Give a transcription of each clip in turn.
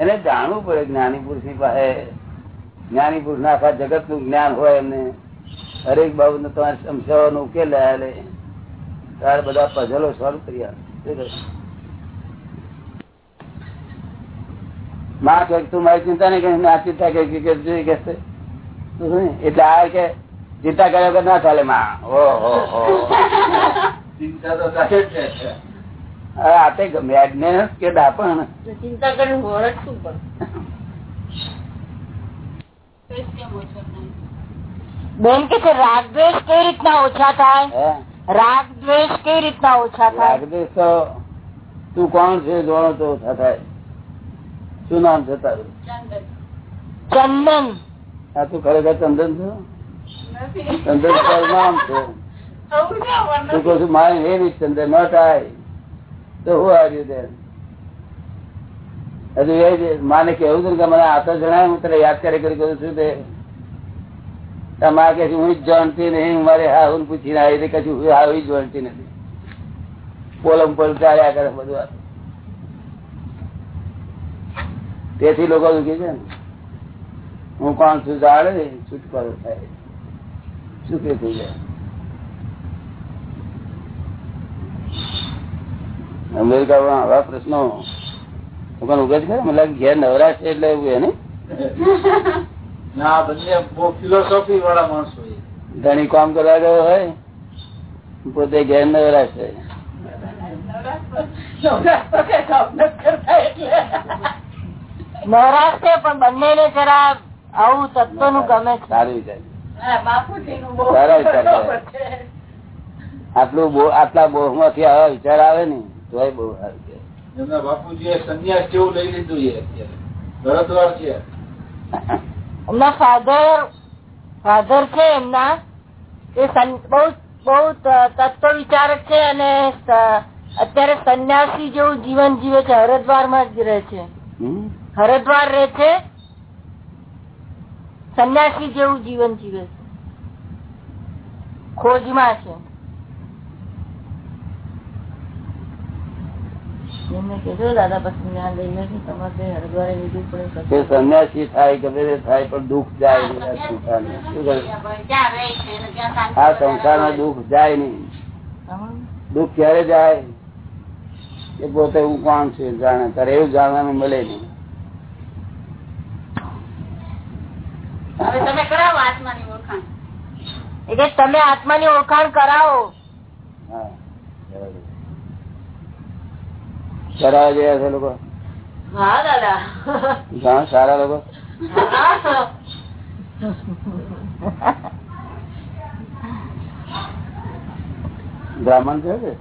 એને જાણવું પડે જ્ઞાની પુરુષની પાસે. જ્ઞાની પુરુષ ના આખા જગતનું જ્ઞાન હોય એમને. હરેક બાબતનું તમારે સમસ્યાઓ નો ઉકેલ લે તારે બધા પઝલો સોલ્વ કરી માં કે તું મારી ચિંતા નહીં કરી આ ચિંતા કરી કે કે એટલે આ કે ચિંતા કર્યા વગર ના ચાલે માં. ઓહો ચિંતા તો થાય જ છે હવે આ તે મેડનેસ કે દાપણ. ચિંતા કરી પણ. બેન કે છે રાગ દ્વેષ કઈ રીતના ઓછા થાય? રાગ દ્વેષ કઈ રીતના ઓછા થાય? રાગદેશ તો તું કોણ છે જોણો તો ઓછા થાય. શું નામ છે તારું? ચંદન. હા તું ખરેખર ચંદન છો? ચંદન તારું નામ છે. તું કહું છું મારે એ રીત ચંદન ન I તો હું આવ્યું હજુ એ માને કેવું હતું કે મને આ તો જણાય, હું તને યાદ કરી કરી કરું છું તે. તમારે કે હું જ જાણતી નહીં, મારે હા હું પૂછીને આવી હતી કશું હું હા જ જાણતી નથી. પોલમ પોલ ચાલ્યા કરે બધું. તેથી લોકો દુખી છે ને. હું કોણ છું જાણે ને? થાય. થાય કે થઈ જાય અમેરિકામાં આવા પ્રશ્નો લોકોને ઉગે છે મતલબ મને લાગે ઘેર નવરાશ છે એટલે એવું એને ના. ધણી કામ કરવા ગયો હોય પોતે ઘેર નવરાશ છે. નવરાશ પણ બંને જરા આવું તત્વનું ગમે સારું વિચાર. આટલું બો- આટલા બોહમાંથી આવા વિચાર આવે ને તોય બહુ સારું છે. એમના બાપુજી સંન્યાસ જેવું લઈ લીધું છે અત્યારે. ભરતવાર છે. એમના ફાધર ફાધર છે એમના. એ બહુ બહુ તત્વ વિચારક છે અને અત્યારે સંન્યાસી જેવું જીવન જીવે છે. હરદ્વારમાં જ રહે છે. હરદ્વાર રહે છે. સંન્યાસી જેવું જીવન જીવે છે. ખોજમાં છે એમને કીધું દાદા પછી જ્ઞાન લઈ લેજો તમારે હરિદ્વારે લીધું પડે કે સંન્યાસી થાય ગમે તે થાય પણ દુઃખ જાય આ? આ સંસારમાં દુઃખ જાય નહીં. દુઃખ ક્યારે જાય? એ પોતે હું કોણ છું જાણે તારે એવું જાણવાનું મળે નહીં. તમે કરાવો આત્માની ઓળખાણ. એટલે તમે આત્માની ઓળખાણ કરાવો. હા બરાબર. કરાવવા ગયા છે લોકો? હા દાદા. ઘણા સારા લોકો? બ્રાહ્મણ છે કે?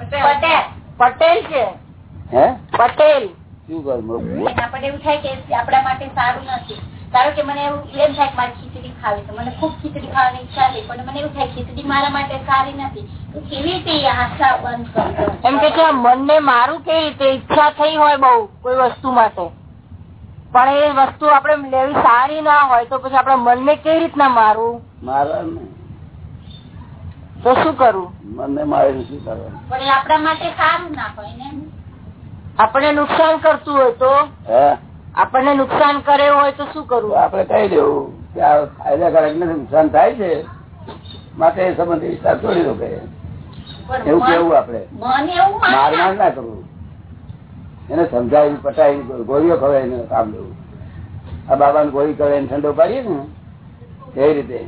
પટેલ. પટેલ છે. હે? પટેલ. શું કરું એના એવું થાય કે આપણા માટે સારું નથી. ધારો કે મને એવું એમ થાય કે મારે ખીચડી ખાવી તો મને ખૂબ ખીચડી ખાવાની ઈચ્છા થઈ પણ મને એવું થાય ખીચડી મારા માટે સારી નથી તો કેવી રીતે એ આશા બંધ કરતો એમ કે છે મનને મારું કેવી રીતે ઈચ્છા થઈ હોય બહુ કોઈ વસ્તુ માટે. પણ એ વસ્તુ આપણે લેવી સારી ના હોય તો પછી આપણા મનને કેવી રીતના મારવું? મારવા તો શું કરવું મને મારે શું કરવું પણ એ આપણા માટે સારું ના હોય ને આપણે નુકસાન કરતું હોય તો? હે? આપણને નુકસાન કરે હોય તો શું કરવું? આપડે કહી દેવું કે આ ફાયદાકારક ને નુકસાન થાય છે. માટે એ સંબંધી વિસ્તાર છોડી દો કે એવું કેવું આપડે માર માર ના કરવું. એને સમજાવી પટાવી ગોળીઓ ખવાય કામ લેવું આ બાબા ગોળી કરે ઠંડો પાડીએ ને એ રીતે.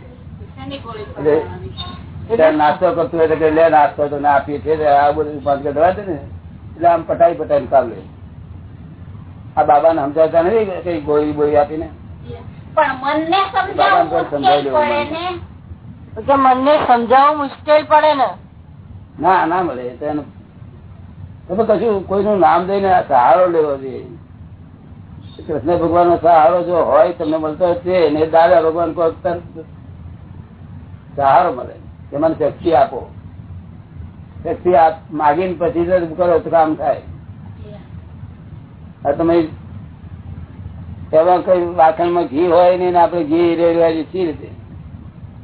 નાસ્તો કરતું હોય તો લે નાસ્તો તો ના આપીએ છીએ આ બધું પાંચ દવા દે ને. એટલે આમ પટાઈ પટાઈ કામ લે. આ બાબા ને સમજાવતા નથી કઈ ગોળી બોળી આપીને? મનને સમજાવવું મુશ્કેલ પડે ને? કે મનને સમજાવવું મુશ્કેલ પડે ને? ના ના મળે. તમે કશું કોઈનું નામ દઈને સહારો લેવો જોઈએ. કૃષ્ણ ભગવાન નો સહારો જો હોય તમને મળતો છે. ને દાદા ભગવાન કોઈ સહારો મળે. કે મને શક્તિ આપો. શક્તિ આપ માગીને પછી જ કરો તો કામ થાય. તમે કઈ વાસણમાં ઘી હોય ને આપણે ઘી રેડવા છીએ રીતે?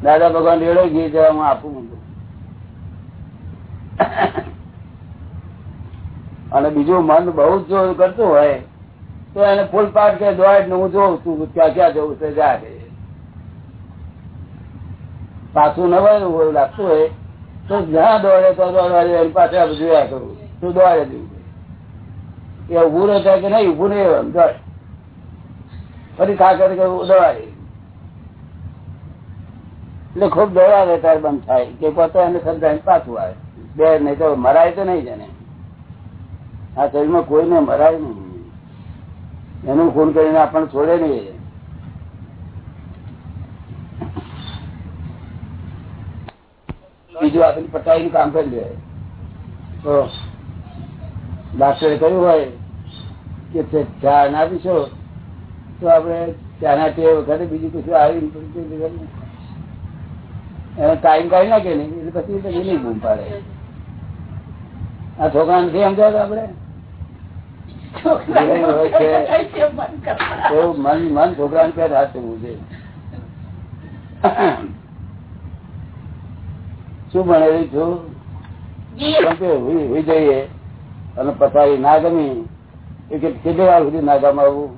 દાદા ભગવાન રેડો ઘી જવા હું આપું. અને બીજું મન બહુ જ જો કરતું હોય, તો એને ફૂલ પાડ કે દોડ ને હું જોઉં છું ક્યાં ક્યાં જવું છે, જા પાછું ન હોય લાગતું હોય, તો જ્યાં દોડે તો દોડવા એની પાસે જોયા કરું તું દોડે દઉં એ ઉભું રહે થાય કે નહીં ઉભું નહીં દોડ ફરી ઠાકર કે દોડાય એટલે ખૂબ દવા ત્યારે બંધ થાય. કે પોતે એને સમજાય પાછું આવે. બે નહીં તો મરાય તો નહીં જને. આ શરીરમાં કોઈને મરાય નહીં. એનું ખૂન કરીને આપણને છોડે નહીં બીજું આપણે પટાઈ કામ કરી લે તો ડાક્ટરે કહ્યું હોય કે ચા ના પીશો? તો આપણે ચાના તે વખતે બીજું કશું આવી ટાઈમ કાઢી નાખે ને એટલે પછી તો નહીં બૂમ પાડે. આ છોકરા નથી સમજાવતા આપડે હોય છે. એવું મન મન છોકરાને પેટ હાથ થવું છે? શું ભણેલી છું પણ તે હુઈ હુઈ જઈએ અને પથારી ના ગમી. કે કેટલી વાર સુધી ના ગમાવું.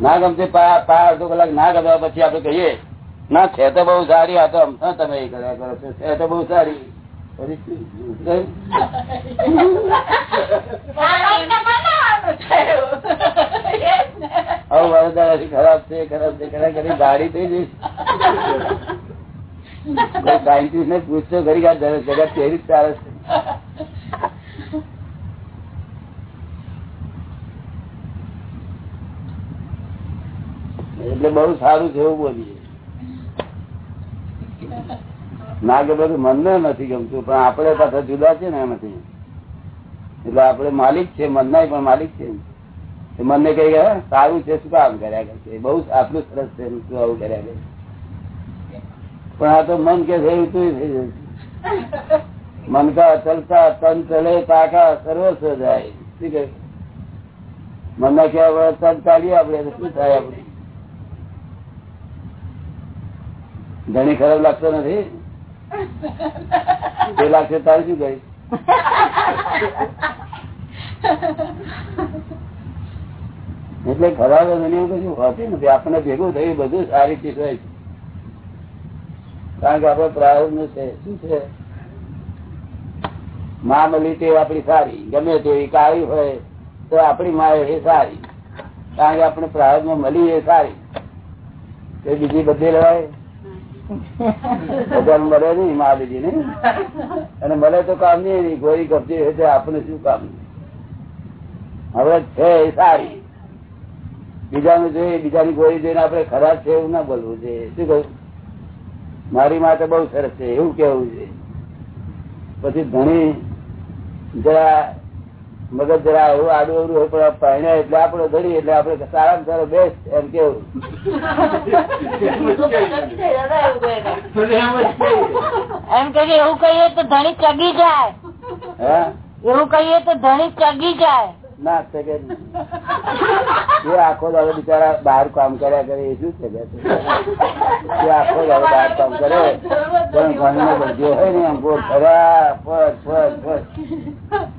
ના પા અડધો કલાક ના ગમ્યા પછી આપડે કહીએ ના છે તો બહુ સારી આ તો તમે એ કર્યા કરો છો છે તો બહુ સારી. ખરાબ છે ખરાબ છે ખરા કરી ગાડી થઈ જઈશ. સાયન્ટિસ્ટ ને પૂછશો, ખરી આ જગત કેવી રીતે ચાલે છે? એટલે બહુ સારું છે એવું બોલીએ. ના બધું, મનને નથી ગમતું, પણ આપણે પાછા જુદા છે ને એમાંથી. એટલે આપણે માલિક છે મનના પણ માલિક છે મનને કઈ ગયા સારું છે, શું કામ કર્યા કરશે બહુ આટલું સરસ છે શું આવું કર્યા કરે પણ આ તો મન કે થયું તું થઈ જશે મન ચલતા તન ચલે તાકા સર્વસ્વ જાય. શું કહે? મનના કેવા તન ચાલીએ આપણે શું થાય આપણે? ઘણી ખરાબ લાગતો નથી? તે છે તારે શું ગઈ એટલે ખરાબ દુનિયા કશું હોતી નથી આપણને ભેગું થયું બધું સારી ચીજ હોય કારણ કે આપડે નું છે, શું છે? માં મળી તે આપણી સારી, ગમે તેવી કાળી હોય, તો આપણી માં એ સારી. કારણ કે આપણે પ્રાયોગમાં મળી એ સારી. એ બીજી બધી લેવાય બધાને મળે નઈ માં બીજી ને અને મળે તો કામ નહીં ગોળી કબજી હોય આપણે શું કામ? હવે છે, એ સારી. બીજાનું જોઈએ બીજાની ગોળી જોઈને આપણે ખરાબ છે એવું ના બોલવું છે. શું કહ્યું મારી માટે બહુ સરસ છે, એવું કેવું છે. પછી ધણી જરા મગજ જરા આવું આડું અવડું હોય પણ પહેણ્યા એટલે આપડે ધડી એટલે આપડે સારામાં સારો બેસ્ટ એમ કેવું. એમ કે એવું કહીએ તો ધણી ચગી જાય. એવું કહીએ તો ધણી ચગી જાય. ના શકે. એ આખો દાડો બિચારા બહાર કામ કર્યા કરે એ શું છે કે છે? એ આખો દાડો બહાર કામ કરે પણ ઘરનો બધો હોય ને આમ ગોળ ફર્યા ફર ફર ફર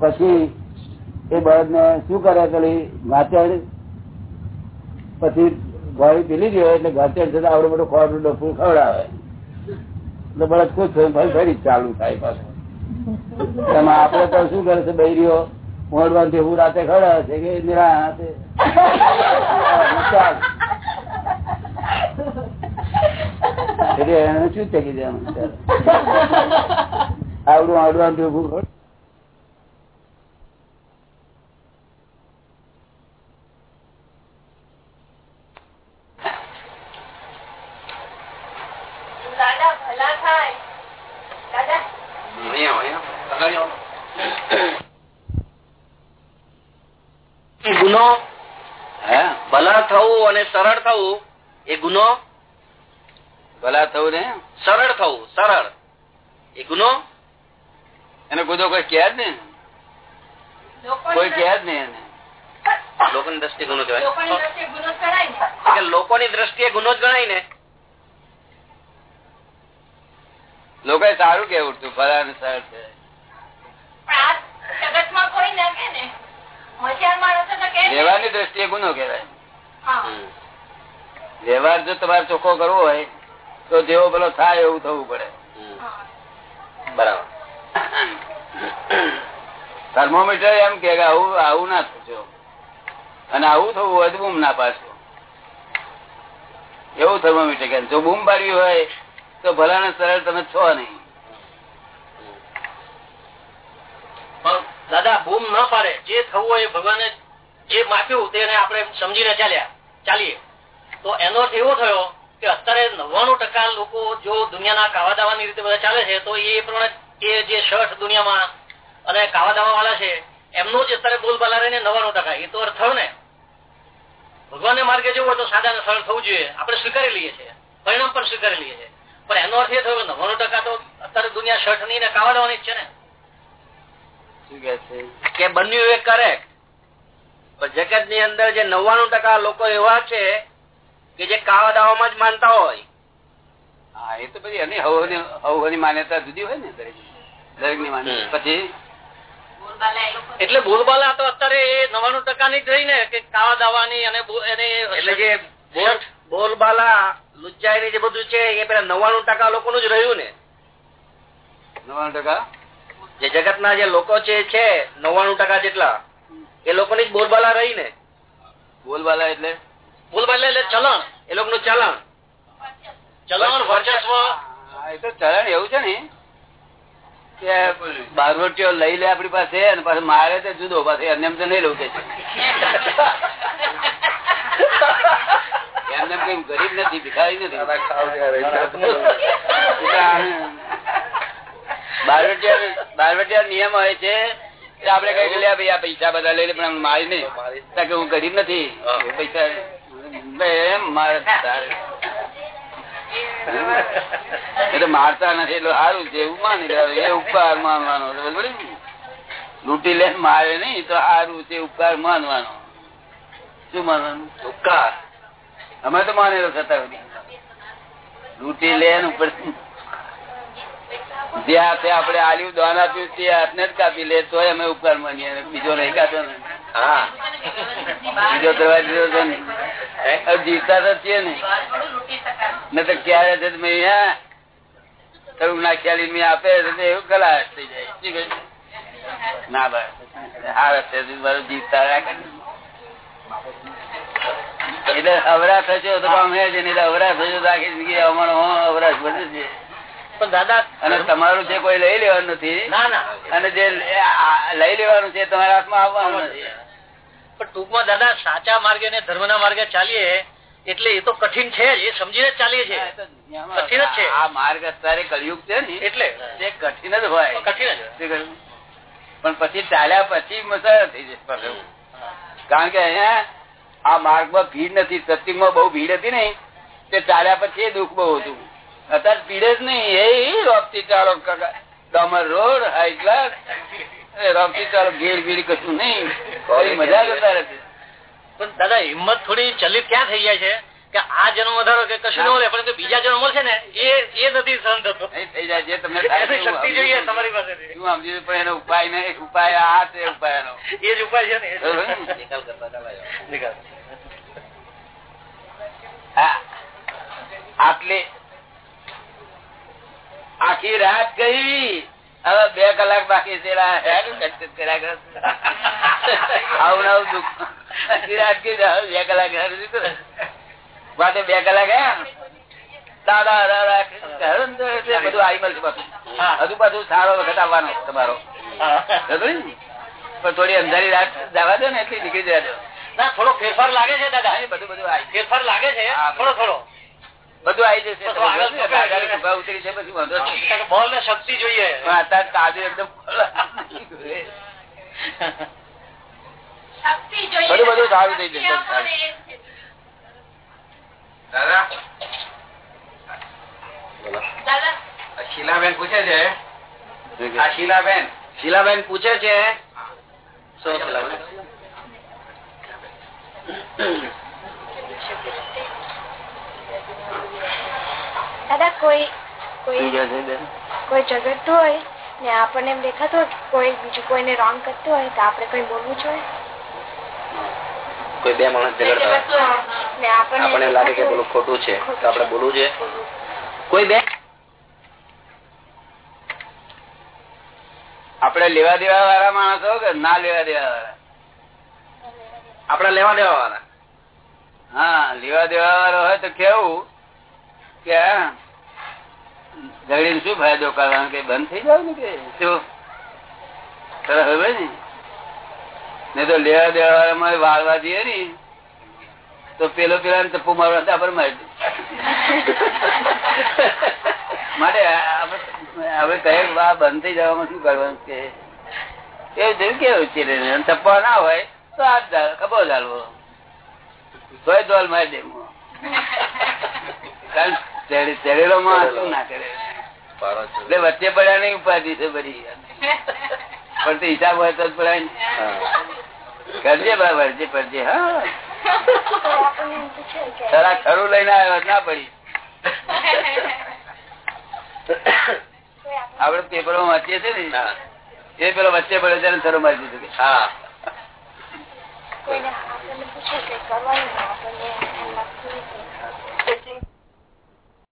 પછી એ બળદ ને શું કરે પેલી ઘાચડ પછી ગોળી પીલી ગયો એટલે ઘાચડ જતા આવડો મોટો ખોટ ડફું ખવડાવે. એટલે બળદ ખુશ થયું ફરી ફરી ચાલુ થાય પાછું. એમાં આપડે તો શું કરે છે, બૈરીઓ? મોડવાથી હું રાતે ખવડાવે છે કે નિરા એટલે એને શું ચકી જાય આવડું આવડવાનું ઉભું ખડ દાદા ભલા થાય દાદા એ ગુનો હે ભલા થવું અને સરળ થવું એ ગુનો? ભલા થવું ને? સરળ થવું સરળ. એ ગુનો? એનો ગુનો કોઈ કહે જ ને કોઈ કહે જ નહીં એને. લોકોની દ્રષ્ટિએ ગુનો કહેવાય. લોકોની દ્રષ્ટિએ ગુનો જ ગણાય ને? લોકો સારું કેવું તું ફલાનું સરળ છે. પણ આ જગતમાં કોઈ ના કે ને? સર છે તો કે ને. વ્યવહારની દ્રષ્ટિએ ગુનો કહેવાય. હા. હમ. વ્યવહાર જો તમારે ચોખ્ખો કરવો હોય, તો જેવો પેલો થાય એવું થવું પડે. બરાબર. થર્મોમીટર એમ કે આવું આવું ના થજો અને આવું થવું હોય તો બૂમ ના પાડશો. એવું થર્મોમીટર કે જો બૂમ પાડવી હોય, તો ભલાને સરળ તમે છો નહીં. દાદા, બૂમ ન પાડે. જે થવું હોય ભગવાને જે માપ્યું તેને આપણે સમજીને ચાલ્યા. ચાલીએ. તો એનો અર્થ એવો થયો કે અત્યારે નવ્વાણું ટકા લોકો જો દુનિયાના કાવા દાવાની રીતે બધા ચાલે છે, તો એ પ્રમાણે એ જે શર્ટ દુનિયામાં અને કાવા દાવા વાળા છે, એમનો જ અત્યારે બોલબાલા રહીને નવ્વાણું ટકા. એ તો અર્થ થયો ને? ભગવાનને માર્ગે જવું હોય તો સાદા સરળ થવું જોઈએ. આપણે સ્વીકારી લઈએ છીએ. પરિણામ પણ સ્વીકારી લઈએ છીએ. પણ એનો અર્થ એ થયો કે નવ્વાણું ટકા તો અત્યારે દુનિયા શર્ટની ને કાવા દાવાની જ છે ને? કે બન્યું એ કરેક્ટ પણ જગતની અંદર જે નવ્વાણું ટકા લોકો એવા છે કે જે કાવા દાવામાં જ માનતા હોય. હા એ તો પછી એની હવની હવની માન્યતા જુદી હોય ને દરેક દરેકની માન્યતા. પછી? એટલે બોલબાલા તો અત્યારે એ નવાણું ટકા ની જ રહી ને કે કાવા દાવાની અને એટલે જે બોલ બોલબાલા લુચ્ચાઈ જે બધું છે એ પેલા નવાણું ટકા લોકોનું જ રહ્યું ને. નવાણું ટકા? જે જગત ના જે લોકો છે નવાણું ટકા જેટલા એ લોકોની જ બોલબાલા રહી ને. બોલબાલા એટલે? બોલબાલા એટલે ચલણ. એ લોકોનું ચલણ. ચલણ વર્ચસ્વ. એ તો ચલણ એવું છે ને. કે બારવટીઓ લઈ લે આપડી પાસે અને પાછું મારે તો જુદો પાછું એમને એમ તો નહીં લઉં કે એમને કઈ ગરીબ નથી ભિખારી નથી. બારવટીયા નિયમ હોય છે કે આપડે કઈ લે ભાઈ આ પૈસા બધા લઈ લે પણ મારી નહીં. કે હું ગરીબ નથી. પૈસા બે એમ મારે તારે. એ તો મારતા નથી, એટલે સારું છે, એવું એ ઉપકાર માનવાનો. લૂંટી લે મારે નહીં, તો સારું છે, ઉપકાર માનવાનો. શું માનવાનું? ઉપકાર. અમે તો માનેલો થતા. લૂંટી લે ઉપર. જે હાથે આપણે આલ્યું, દાન આપ્યું, તે હાથને જ કાપી લે તો અમે ઉપકાર માનીએ. બીજો નહીં કાઢો ને. હા. બીજો દરવાજો દીધો તો જીવતા તો છીએ ને. ને તો ક્યારે છે તો મેં અહીંયા ના ખ્યાલી મેં આપે એવું કલાશ થઈ જાય? ના બસ. આ રસ્તે મારું જીવતા રાખે. એટલે અવરા થશો તો કામ હે જ નહીં અવરા થશો તો આખી જિંદગી અમારો અવરાશ વધે છે. પણ દાદા અને તમારું જે કોઈ લઈ લેવાનું નથી? અને જે લઈ લેવાનું છે તમારા હાથમાં આવવાનું નથી. પણ ટૂંકમાં દાદા સાચા માર્ગે ને ધર્મના માર્ગે ચાલીએ એટલે એ તો કઠિન છે એ સમજીને ચાલીએ છીએ. કઠિન જ છે. આ માર્ગ અત્યારે કળિયુગ છે ને એટલે. તે કઠિન જ હોય. કઠિન જ. પણ પછી ચાલ્યા પછી મસાર થઈ જશે. કારણ કે અહીંયા આ માર્ગમાં ભીડ નથી સત્યુગમાં બહુ ભીડ હતી ને તે ચાલ્યા પછી એ દુઃખ બહુ હતું. અત્યારે ભીડ જ નહીં એ રોપથી ચાલો કાકા. રોડ હાઈ ક્લાસ રોપથી ચાલો ભીડ ભીડ કશું નહીં. મજા પણ દાદા હિંમત થોડી ચલિત ક્યાં થઈ જાય છે? કે આ જન્મ વધારો કે કશું ન મળે પણ બીજા જન્મ મળશે ને એ એ નથી સહન થતો. થઈ જાય જે તમને થાય એની તે હું શક્તિ જોઈએ તમારી પાસે શું સમજી પણ એનો ઉપાય નહીં ઉપાય આ છે ઉપાય એનો એ જ ઉપાય છે ને ને? નિકાલ કરતા નિકાલ. હા. આટલી આખી રાત ગઈ. હવે બે કલાક બાકી છે. આવું આવું દુઃખ. બે કલાક? માટે બે કલાક હે દાદા દાદા બધું આવી મળશે પાછું હા. હજુ પાછું સારો વખત આવવાનો તમારો? પણ થોડી અંધારી રાત જવા દો ને એટલી નીકળી જવા દો ના થોડો ફેરફાર લાગે છે દાદા બધું બધું ફેરફાર લાગે છે થોડો થોડો બધું આવી જશે. ઉતરી છે પછી વાંધો બોલ ને શક્તિ જોઈએ. અત્યારે તાજુ એકદમ બધું બધું સારું થઈ જશે. દાદા? શીલાબેન પૂછે છે? આ શીલાબેન. શીલાબેન પૂછે છે? શીલાબેન? દાદા કોઈ ઝઘડતું હોય ને આપણને એમ દેખાતું હોય કોઈ બીજું કોઈને રોંગ કરતું હોય તો આપણે કઈ બોલવું જોઈએ? કોઈ બે માણસ ઝઘડતા હોય. ને આપણને આપણને લાગે કે બોલું ખોટું છે તો આપણે બોલવું જોઈએ? કોઈ બે? આપણે લેવા દેવા વાળા માણસો કે ના લેવા દેવા વાળા? આપડે લેવા દેવા વાળા? હા લેવા દેવા વાળો હોય તો કેવું કે ઝઘડીને શું ફાયદો કરવાનો? કે બંધ થઈ જાવ ને કે શું? હવે ને? નહીં તો લેવા દેવા માં વાળવા જઈએ ને, તો પેલો પેલા ટપ્પુ મારવા આપડે મારી. માટે હવે કઈ આ બંધ થઈ જવામાં શું કરવાનું કે? એવું થયું કેવું છે ટપ્પા ના હોય, તો હાથ ખબર ડાળવો તોય દોલ મારી દેવું કારણ ચડેલો માણસ શું ના કરે એટલે વચ્ચે પડ્યા નહીં ઉપાધિ છે બધી. પણ તે હિસાબ હોય તો જ પડાય ને. કરજે બરાબર જે પડજે હા. તારા ખરું લઈને આવ્યો ના પડી. આપડે પેપરો વાંચીએ છીએ ને. એ પેલો વચ્ચે પડ્યો ત્યારે થરો મારી દીધું કે. હા. કોઈ આપણને પૂછે કે કરવાનું આપણને એમ લાગતું હોય કે